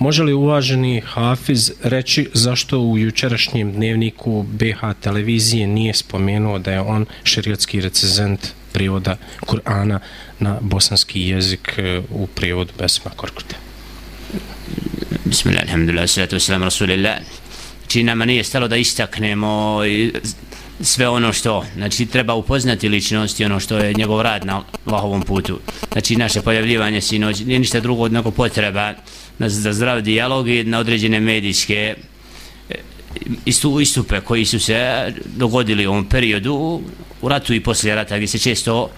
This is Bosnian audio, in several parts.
Može li uvaženi Hafiz reći zašto u jučerašnjem dnevniku BH televizije nije spomenuo da je on šerijatski recezent prijevoda Kur'ana na bosanski jezik e, u prijevodu Besma Korkute? Bismillah, alhamdulillah, salatu wasalam, rasulillah. Či nama nije stalo da istaknemo sve ono što, znači treba upoznati ličnost i ono što je njegov rad na Allahovom putu. Znači naše pojavljivanje sinoć nije ništa drugo od nego potreba na, za zdrav dijalog i na određene medijske e, istu, istupe koji su se dogodili u ovom periodu u ratu i poslije rata gdje se često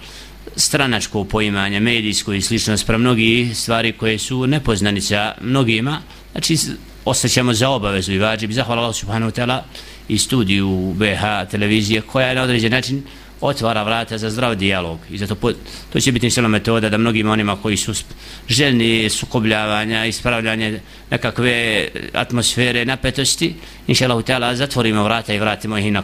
stranačko poimanje, medijsko i slično sprem mnogi stvari koje su nepoznanica mnogima, znači osjećamo za obavezu i vađi bi zahvala Allah subhanahu wa ta'ala i studiju BH televizije koja je na određen način otvara vrata za zdrav dijalog i zato po, to će biti inšala metoda da mnogim onima koji su željni sukobljavanja ispravljanje nekakve atmosfere napetosti inšala hutala zatvorimo vrata i vratimo ih na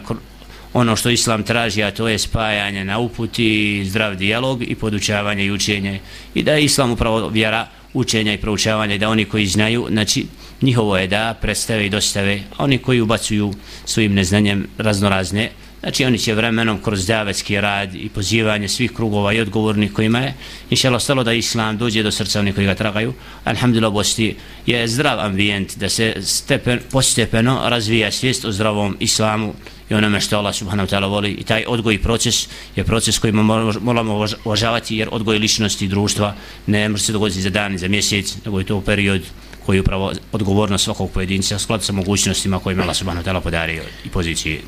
ono što islam traži a to je spajanje na uputi zdrav dijalog i podučavanje i učenje. I da je islam upravo vjera učenja i proučavanja da oni koji znaju znači njihovo je da predstave i dostave a oni koji ubacuju svojim neznanjem raznorazne Znači oni će vremenom kroz davetski rad i pozivanje svih krugova i odgovornih kojima je inša stalo da islam dođe do srca onih koji ga tragaju. Alhamdulillah Bosti je zdrav ambijent da se stepen, postepeno razvija svijest o zdravom islamu i onome što Allah subhanahu wa ta'ala voli. I taj odgoj proces je proces koji moramo uvažavati jer odgoj ličnosti i društva ne može se dogoditi za dan, i za mjesec nego je to period koji je upravo odgovornost svakog pojedinca sklad sa mogućnostima kojima Allah subhanahu wa ta'ala podario i pozicije